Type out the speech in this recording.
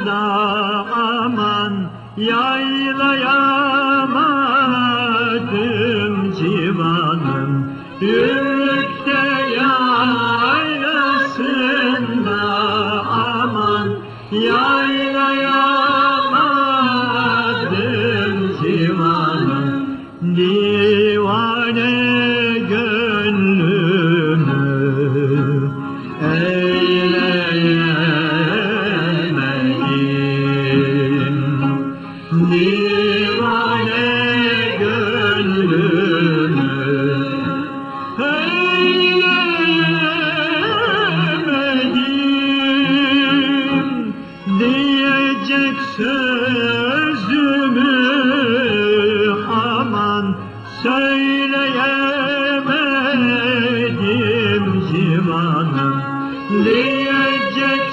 da aman yayla yaylayamadım civanım. Ümrükte yaylasında aman yayla yaylayamadım civanım. Divane sözümü aman söyleyemedim civanım diyecek